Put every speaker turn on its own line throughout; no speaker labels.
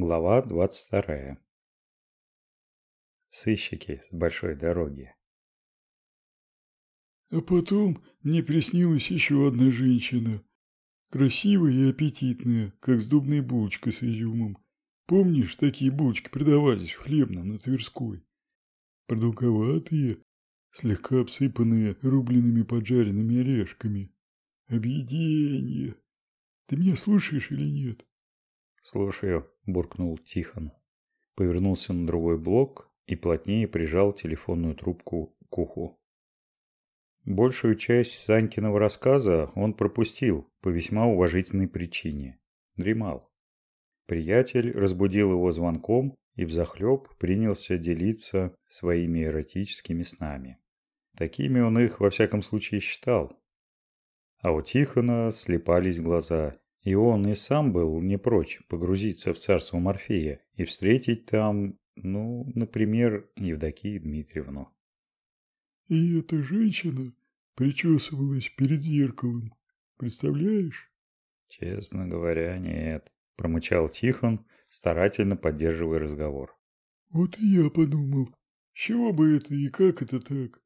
Глава 22. Сыщики с большой дороги.
А потом мне приснилась еще одна женщина. Красивая и аппетитная, как сдобная булочка с изюмом. Помнишь, такие булочки продавались в хлебном на Тверской? Продолговатые, слегка обсыпанные рубленными поджаренными орешками. Объедение. Ты меня слушаешь или нет?
«Слушаю», – буркнул Тихон. Повернулся на другой блок и плотнее прижал телефонную трубку к уху. Большую часть Санькиного рассказа он пропустил по весьма уважительной причине. Дремал. Приятель разбудил его звонком и взахлеб принялся делиться своими эротическими снами. Такими он их во всяком случае считал. А у Тихона слепались глаза, и он и сам был не прочь погрузиться в царство Морфея и встретить там, ну, например, Евдокию Дмитриевну.
И эта женщина причесывалась перед зеркалом. Представляешь?
Честно говоря, нет, промычал Тихон, старательно поддерживая разговор.
Вот и я подумал, с чего бы это и как это так?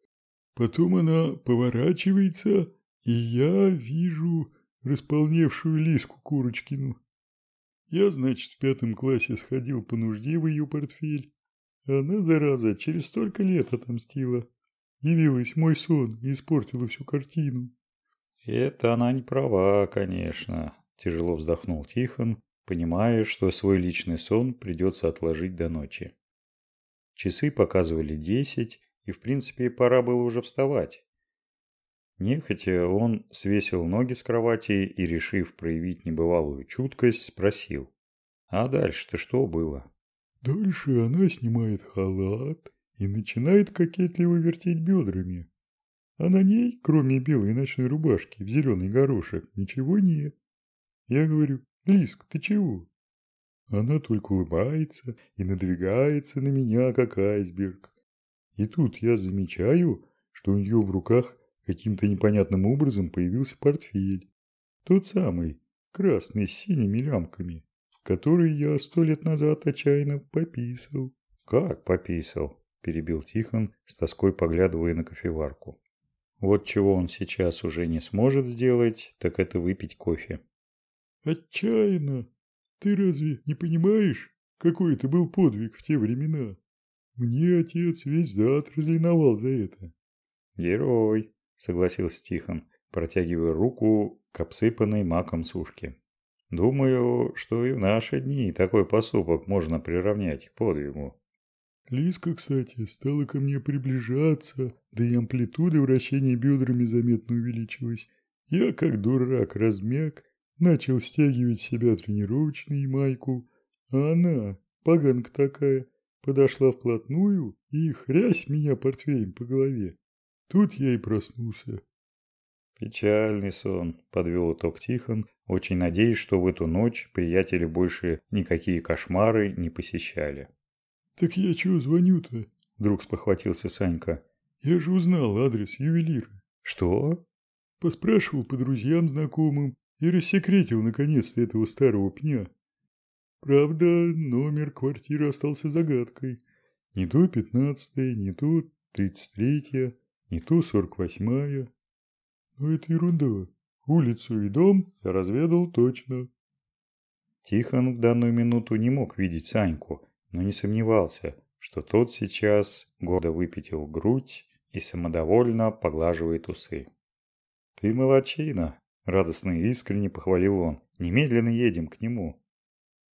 Потом она поворачивается, и я вижу располневшую Лиску Курочкину. Я, значит, в пятом классе сходил по нужде в ее портфель. Она, зараза, через столько лет отомстила. Явилась мой сон и испортила всю картину.
Это она не права, конечно, тяжело вздохнул Тихон, понимая, что свой личный сон придется отложить до ночи. Часы показывали десять, и в принципе пора было уже вставать. Нехотя он свесил ноги с кровати и, решив проявить небывалую чуткость, спросил. «А дальше-то что было?»
«Дальше она снимает халат и начинает кокетливо вертеть бедрами. А на ней, кроме белой ночной рубашки в зеленый горошек, ничего нет. Я говорю, Лиск, ты чего?» Она только улыбается и надвигается на меня, как айсберг. И тут я замечаю, что у нее в руках Каким-то непонятным образом появился портфель. Тот самый, красный с синими лямками, который я сто лет назад отчаянно пописал.
«Как пописал?» – перебил Тихон, с тоской поглядывая на кофеварку. «Вот чего он сейчас уже не сможет сделать, так это выпить кофе».
«Отчаянно! Ты разве не понимаешь, какой это был подвиг в те времена? Мне отец весь зад разлиновал за это».
«Герой!» Согласился Тихон, протягивая руку к обсыпанной маком сушке. Думаю, что и в наши дни такой поступок можно приравнять к подвигу.
Лиска, кстати, стала ко мне приближаться, да и амплитуда вращения бедрами заметно увеличилась. Я, как дурак, размяк, начал стягивать с себя тренировочную майку, а она, поганка такая, подошла вплотную и хрясь меня портфелем по голове. Тут я и проснулся.
Печальный сон, подвел итог Тихон, очень надеясь, что в эту ночь приятели больше никакие кошмары не посещали.
Так я чего звоню-то? Вдруг спохватился Санька. Я же узнал адрес ювелира.
Что?
Поспрашивал по друзьям знакомым и рассекретил наконец-то этого старого пня. Правда, номер квартиры остался загадкой. Не то пятнадцатая, не то тридцать третья. Не то сорок восьмая. Но это ерунда. Улицу и дом я разведал точно.
Тихон в данную минуту не мог видеть Саньку, но не сомневался, что тот сейчас гордо выпятил грудь и самодовольно поглаживает усы. «Ты молочина!» – радостно и искренне похвалил он. «Немедленно едем к нему!»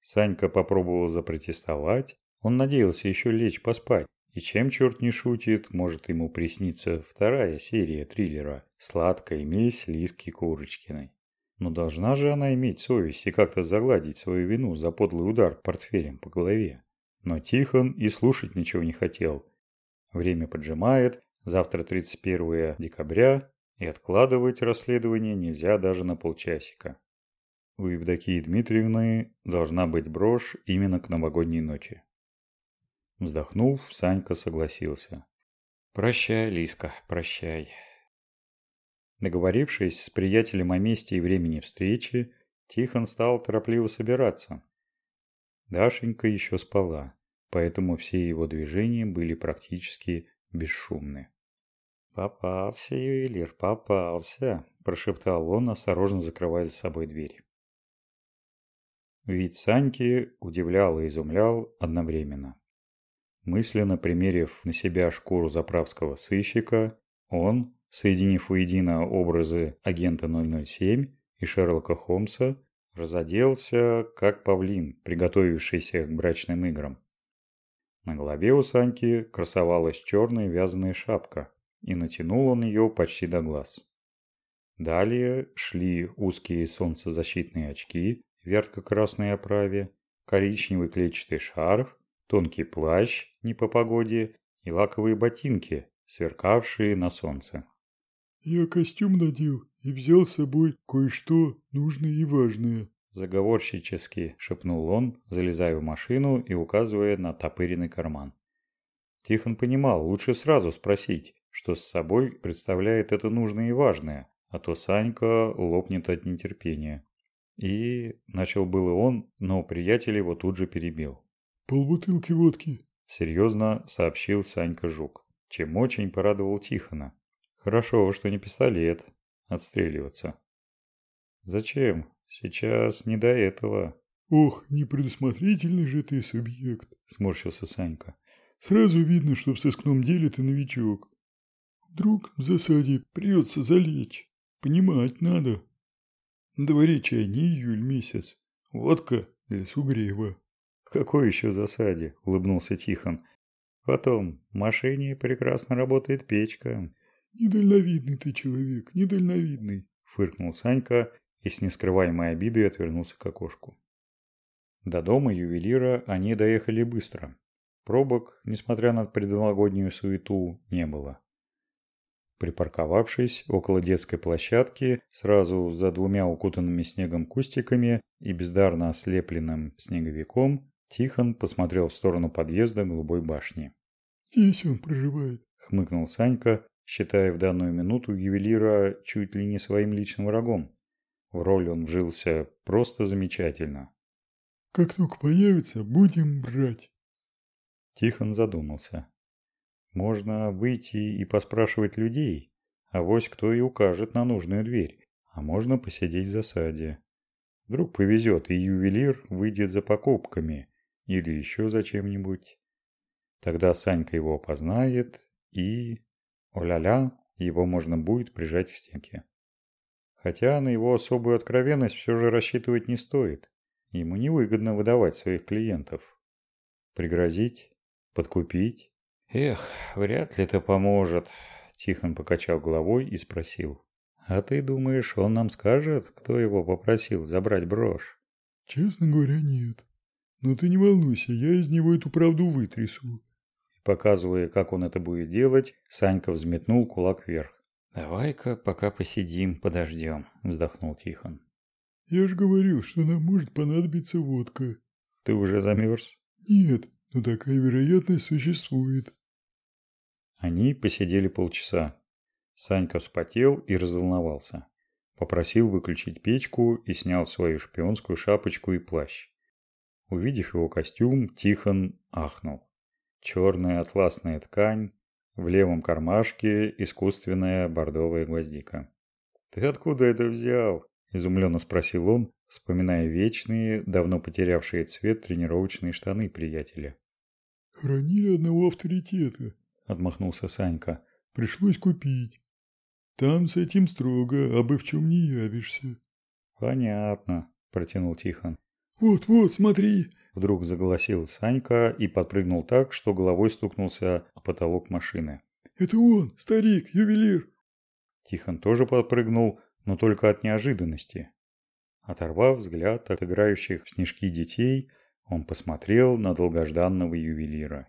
Санька попробовал запротестовать. Он надеялся еще лечь поспать, и чем черт не шутит, может ему присниться вторая серия триллера «Сладкая месть Лиски Курочкиной». Но должна же она иметь совесть и как-то загладить свою вину за подлый удар портфелем по голове. Но Тихон и слушать ничего не хотел. Время поджимает, завтра 31 декабря, и откладывать расследование нельзя даже на полчасика. У Евдокии Дмитриевны должна быть брошь именно к новогодней ночи. Вздохнув, Санька согласился. «Прощай, Лиска, прощай». Договорившись с приятелем о месте и времени встречи, Тихон стал торопливо собираться. Дашенька еще спала, поэтому все его движения были практически бесшумны. «Попался, ювелир, попался!» – прошептал он, осторожно закрывая за собой дверь. Вид Саньки удивлял и изумлял одновременно. Мысленно примерив на себя шкуру заправского сыщика, он, соединив воедино образы агента 007 и Шерлока Холмса, разоделся, как павлин, приготовившийся к брачным играм. На голове у Саньки красовалась черная вязаная шапка, и натянул он ее почти до глаз. Далее шли узкие солнцезащитные очки в ярко-красной оправе, коричневый клетчатый шарф, тонкий плащ не по погоде и лаковые ботинки, сверкавшие на солнце.
«Я костюм надел и взял с собой кое-что нужное и важное»,
заговорщически шепнул он, залезая в машину и указывая на топыренный карман. Тихон понимал, лучше сразу спросить, что с собой представляет это нужное и важное, а то Санька лопнет от нетерпения. И начал было он, но приятель его тут же перебил.
«Полбутылки водки», –
серьезно сообщил Санька Жук, чем очень порадовал Тихона. Хорошо, что не пистолет. Отстреливаться. Зачем? Сейчас не до этого.
Ох, непредусмотрительный же ты субъект,
сморщился Санька.
Сразу видно, что в сыскном деле ты новичок. Вдруг в засаде придется залечь. Понимать надо. На дворе чай не июль месяц. Водка для сугрева.
В какой еще засаде? Улыбнулся Тихон. Потом, в машине прекрасно работает печка.
«Недальновидный ты человек, недальновидный», –
фыркнул Санька и с нескрываемой обидой отвернулся к окошку. До дома ювелира они доехали быстро. Пробок, несмотря на предновогоднюю суету, не было. Припарковавшись около детской площадки, сразу за двумя укутанными снегом кустиками и бездарно ослепленным снеговиком, Тихон посмотрел в сторону подъезда голубой башни.
«Здесь он проживает», —
хмыкнул Санька, считая в данную минуту ювелира чуть ли не своим личным врагом. В роль он вжился просто замечательно.
«Как только появится, будем брать».
Тихон задумался. Можно выйти и поспрашивать людей, а вось кто и укажет на нужную дверь, а можно посидеть в засаде. Вдруг повезет, и ювелир выйдет за покупками или еще за чем-нибудь. Тогда Санька его опознает и... О-ля-ля, его можно будет прижать к стенке. Хотя на его особую откровенность все же рассчитывать не стоит. Ему невыгодно выдавать своих клиентов. Пригрозить? Подкупить? Эх, вряд ли это поможет. Тихон покачал головой и спросил. А ты думаешь, он нам скажет, кто его попросил забрать брошь?
Честно говоря, нет. Но ты не волнуйся, я из него эту правду вытрясу.
Показывая, как он это будет делать, Санька взметнул кулак вверх. «Давай-ка пока посидим, подождем», – вздохнул Тихон.
«Я же говорил, что нам может понадобиться водка».
«Ты уже замерз?»
«Нет, но такая вероятность существует».
Они посидели полчаса. Санька вспотел и разволновался. Попросил выключить печку и снял свою шпионскую шапочку и плащ. Увидев его костюм, Тихон ахнул. Черная атласная ткань, в левом кармашке искусственная бордовая гвоздика. «Ты откуда это взял?» – изумленно спросил он, вспоминая вечные, давно потерявшие цвет тренировочные штаны приятеля.
«Хранили одного авторитета», – отмахнулся Санька. «Пришлось купить. Там с этим строго, а бы в чем не явишься».
«Понятно», – протянул Тихон.
«Вот-вот, смотри!»
Вдруг заголосил Санька и подпрыгнул так, что головой стукнулся о потолок машины.
«Это он, старик, ювелир!»
Тихон тоже подпрыгнул, но только от неожиданности. Оторвав взгляд от играющих в снежки детей, он посмотрел на долгожданного ювелира.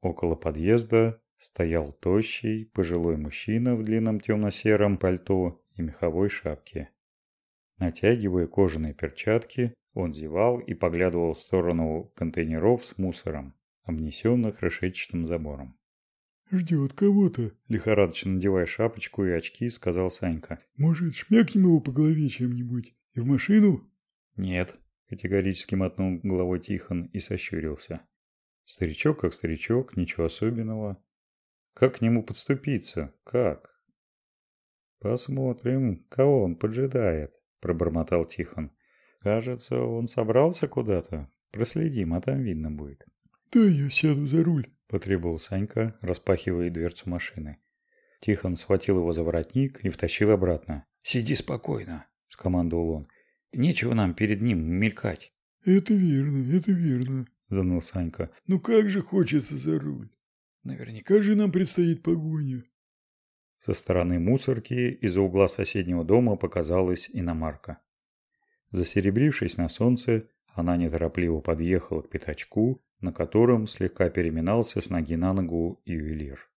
Около подъезда стоял тощий, пожилой мужчина в длинном темно-сером пальто и меховой шапке. Натягивая кожаные перчатки, он зевал и поглядывал в сторону контейнеров с мусором, обнесенных решетчатым забором.
«Ждет кого-то», –
лихорадочно надевая шапочку и очки, сказал Санька.
«Может, шмякнем его по голове чем-нибудь? И в машину?»
«Нет», – категорически мотнул головой Тихон и сощурился. Старичок как старичок, ничего особенного. Как к нему подступиться? Как? Посмотрим, кого он поджидает, пробормотал Тихон. Кажется, он собрался куда-то. Проследим, а там видно будет.
Да я сяду за руль,
потребовал Санька, распахивая дверцу машины. Тихон схватил его за воротник и втащил обратно. «Сиди спокойно», – скомандовал он. «Нечего нам перед ним мелькать».
«Это верно, это верно», – заныл Санька. «Ну как же хочется за руль. Наверняка же нам предстоит погоня».
Со стороны мусорки из-за угла соседнего дома показалась иномарка. Засеребрившись на солнце, она неторопливо подъехала к пятачку, на котором слегка переминался с ноги на ногу ювелир.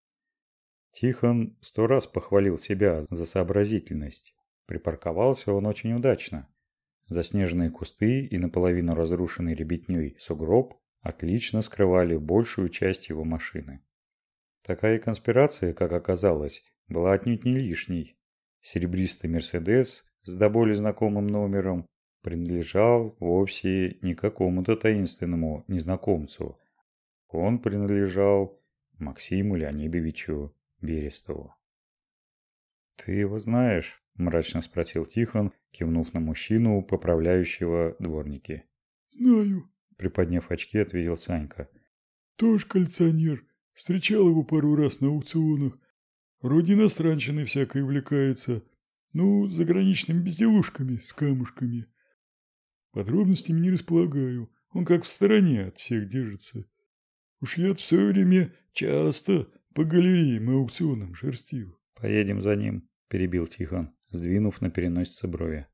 Тихон сто раз похвалил себя за сообразительность. Припарковался он очень удачно. Заснеженные кусты и наполовину разрушенный ребятней сугроб отлично скрывали большую часть его машины. Такая конспирация, как оказалось, была отнюдь не лишней. Серебристый «Мерседес» с до боли знакомым номером принадлежал вовсе не какому-то таинственному незнакомцу. Он принадлежал Максиму Леонидовичу Берестову. «Ты его знаешь?» – мрачно спросил Тихон, кивнув на мужчину, поправляющего дворники.
«Знаю», –
приподняв очки, ответил Санька.
«Тоже коллекционер. Встречал его пару раз на аукционах. Вроде иностранщины всякой увлекается. Ну, заграничными безделушками с камушками. Подробностями не располагаю. Он как в стороне от всех держится. Уж я в свое время часто по галереям и аукционам шерстил.
Поедем за ним, перебил Тихон, сдвинув на переносице брови.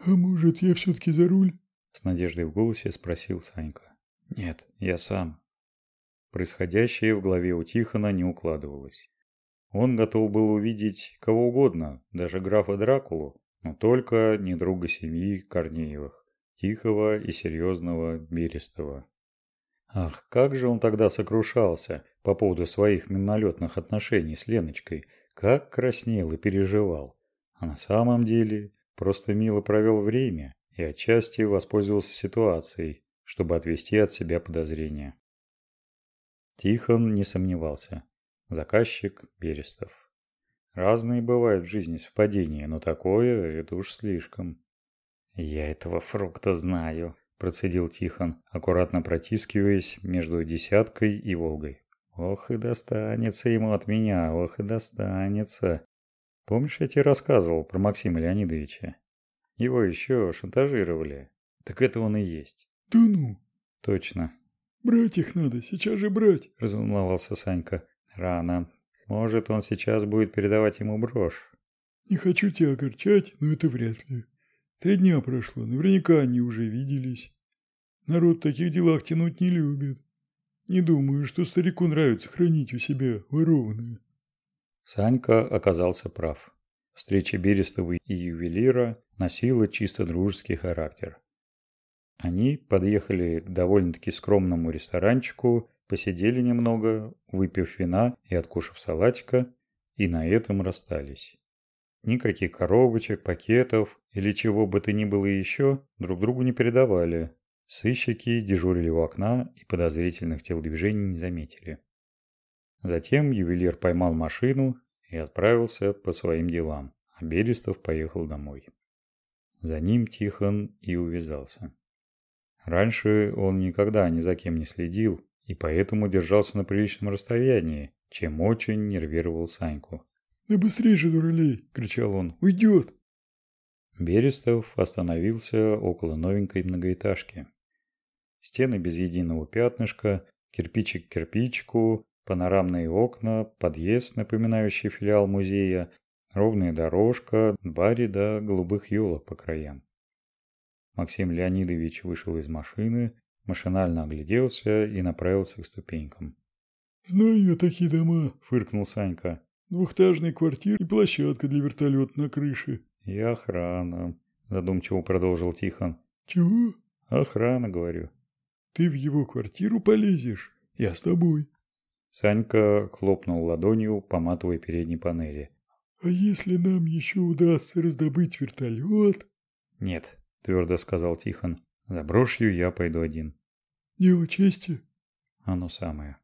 А может, я все-таки за руль?
С надеждой в голосе спросил Санька. Нет, я сам. Происходящее в голове у Тихона не укладывалось. Он готов был увидеть кого угодно, даже графа Дракулу, но только не друга семьи Корнеевых, тихого и серьезного Берестова. Ах, как же он тогда сокрушался по поводу своих мимолетных отношений с Леночкой, как краснел и переживал. А на самом деле просто мило провел время и отчасти воспользовался ситуацией, чтобы отвести от себя подозрения. Тихон не сомневался. Заказчик Берестов. Разные бывают в жизни совпадения, но такое – это уж слишком. «Я этого фрукта знаю», процедил Тихон, аккуратно протискиваясь между десяткой и Волгой. Ох и достанется ему от меня, ох и достанется. Помнишь, я тебе рассказывал про Максима Леонидовича? Его еще шантажировали. Так это он и есть.
Да ну?
Точно.
Брать их надо, сейчас же брать,
разволновался Санька. Рано. Может, он сейчас будет передавать ему брошь.
Не хочу тебя огорчать, но это вряд ли. Три дня прошло, наверняка они уже виделись. Народ в таких делах тянуть не любит. Не думаю, что старику нравится хранить у себя ворованное.
Санька оказался прав. Встреча Берестова и ювелира носила чисто дружеский характер. Они подъехали к довольно-таки скромному ресторанчику, посидели немного, выпив вина и откушав салатика, и на этом расстались. Никаких коробочек, пакетов или чего бы то ни было еще друг другу не передавали. Сыщики дежурили у окна и подозрительных телодвижений не заметили. Затем ювелир поймал машину и отправился по своим делам, а Берестов поехал домой. За ним Тихон и увязался. Раньше он никогда ни за кем не следил и поэтому держался на приличном расстоянии, чем очень нервировал Саньку.
«Да быстрее же, дуралей!» – кричал он. «Уйдет!»
Берестов остановился около новенькой многоэтажки. Стены без единого пятнышка, кирпичик к кирпичику, панорамные окна, подъезд, напоминающий филиал музея, ровная дорожка, два ряда голубых елок по краям. Максим Леонидович вышел из машины, машинально огляделся и направился к ступенькам.
«Знаю я такие дома», – фыркнул Санька. Двухэтажная квартира и площадка для вертолета на крыше.
И охрана, задумчиво продолжил Тихон.
Чего?
Охрана, говорю.
Ты в его квартиру полезешь? Я с тобой.
Санька хлопнул ладонью по матовой передней панели.
А если нам еще удастся раздобыть вертолет?
Нет, твердо сказал Тихон. За брошью я пойду один.
Дело чести.
Оно самое.